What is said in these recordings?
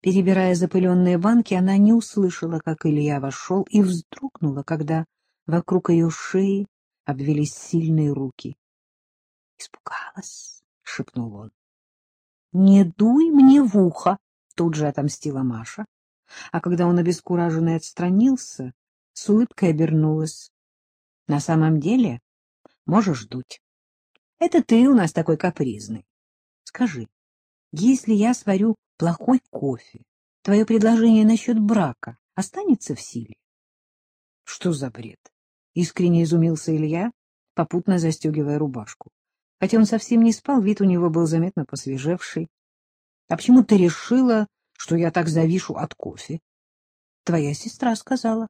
Перебирая запыленные банки, она не услышала, как Илья вошел, и вздрогнула, когда вокруг ее шеи обвелись сильные руки. — Испугалась, — шепнул он. — Не дуй мне в ухо, — тут же отомстила Маша. А когда он обескураженно отстранился, с улыбкой обернулась. — На самом деле можешь дуть. Это ты у нас такой капризный. Скажи, если я сварю плохой кофе, твое предложение насчет брака останется в силе? — Что за бред? — искренне изумился Илья, попутно застегивая рубашку. Хотя он совсем не спал, вид у него был заметно посвежевший. — А почему ты решила, что я так завишу от кофе? — Твоя сестра сказала.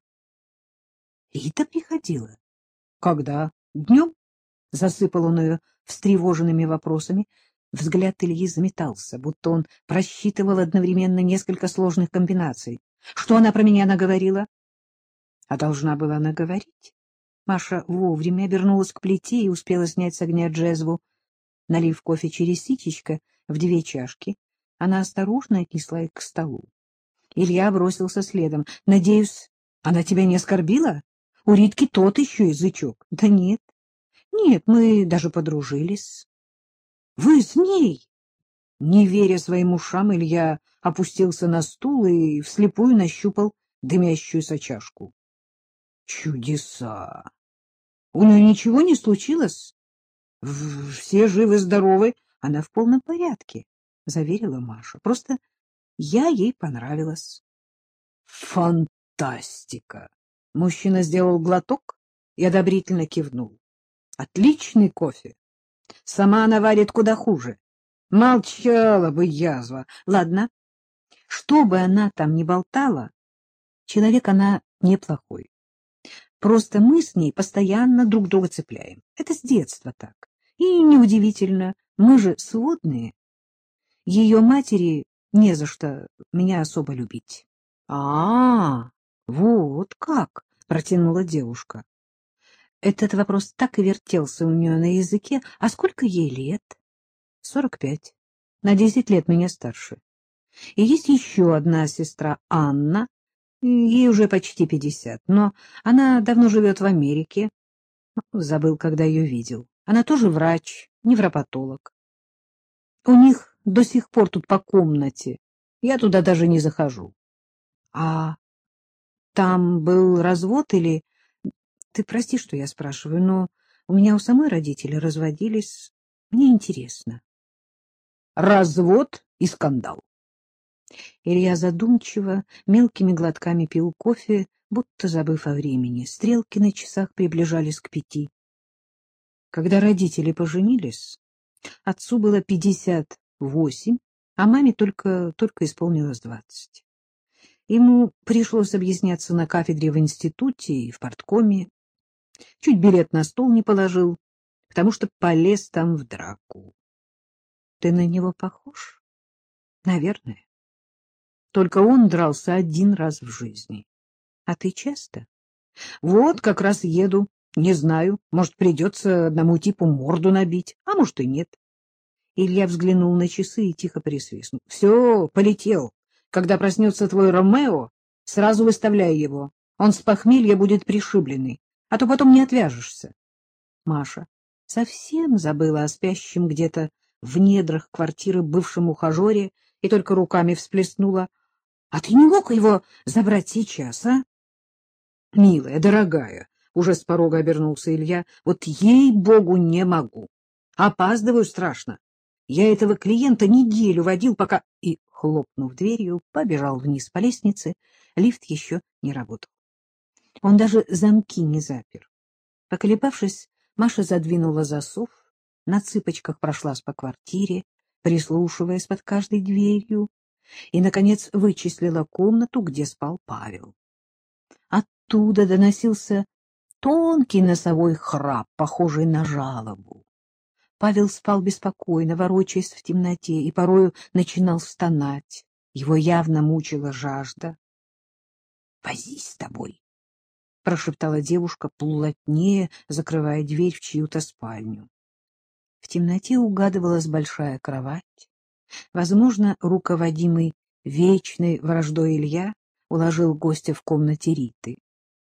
— Рита приходила? — Когда? Днем? — засыпал он ее встревоженными вопросами. Взгляд Ильи заметался, будто он просчитывал одновременно несколько сложных комбинаций. Что она про меня наговорила? А должна была наговорить. Маша вовремя обернулась к плите и успела снять с огня джезву. Налив кофе через ситечко в две чашки, она осторожно отнесла их к столу. Илья бросился следом. — Надеюсь, она тебя не оскорбила? У Ритки тот еще язычок. — Да нет. Нет, мы даже подружились. — Вы с ней? Не веря своим ушам, Илья опустился на стул и вслепую нащупал дымящуюся чашку. Чудеса! У нее ничего не случилось? Все живы-здоровы. Она в полном порядке, — заверила Маша. Просто я ей понравилась. Фантастика! Мужчина сделал глоток и одобрительно кивнул. Отличный кофе. Сама она варит куда хуже. Молчала бы язва. Ладно, что бы она там ни болтала, человек она неплохой. Просто мы с ней постоянно друг друга цепляем. Это с детства так. И неудивительно, мы же сводные. Ее матери не за что меня особо любить. А — А, вот как, — протянула девушка. Этот вопрос так и вертелся у нее на языке. А сколько ей лет? — Сорок пять. На десять лет меня старше. И есть еще одна сестра Анна, Ей уже почти пятьдесят, но она давно живет в Америке. Забыл, когда ее видел. Она тоже врач, невропатолог. У них до сих пор тут по комнате. Я туда даже не захожу. А там был развод или... Ты прости, что я спрашиваю, но у меня у самой родители разводились. Мне интересно. Развод и скандал. Илья задумчиво, мелкими глотками пил кофе, будто забыв о времени. Стрелки на часах приближались к пяти. Когда родители поженились, отцу было пятьдесят восемь, а маме только, только исполнилось двадцать. Ему пришлось объясняться на кафедре в институте и в порткоме. Чуть билет на стол не положил, потому что полез там в драку. Ты на него похож? Наверное. Только он дрался один раз в жизни. А ты часто? Вот как раз еду. Не знаю, может, придется одному типу морду набить, а может и нет. Илья взглянул на часы и тихо присвистнул. — Все, полетел. Когда проснется твой Ромео, сразу выставляй его. Он с похмелья будет пришибленный, а то потом не отвяжешься. Маша совсем забыла о спящем где-то в недрах квартиры бывшем ухажере и только руками всплеснула. — А ты не мог его забрать сейчас, а? — Милая, дорогая, — уже с порога обернулся Илья, — вот ей-богу не могу. Опаздываю страшно. Я этого клиента неделю водил, пока... И, хлопнув дверью, побежал вниз по лестнице. Лифт еще не работал. Он даже замки не запер. Поколебавшись, Маша задвинула засов, на цыпочках прошлась по квартире, прислушиваясь под каждой дверью и, наконец, вычислила комнату, где спал Павел. Оттуда доносился тонкий носовой храп, похожий на жалобу. Павел спал беспокойно, ворочаясь в темноте, и порою начинал стонать. Его явно мучила жажда. — Возись с тобой, — прошептала девушка, плотнее закрывая дверь в чью-то спальню. В темноте угадывалась большая кровать, возможно, руководимый Вечной враждой Илья уложил гостя в комнате Риты.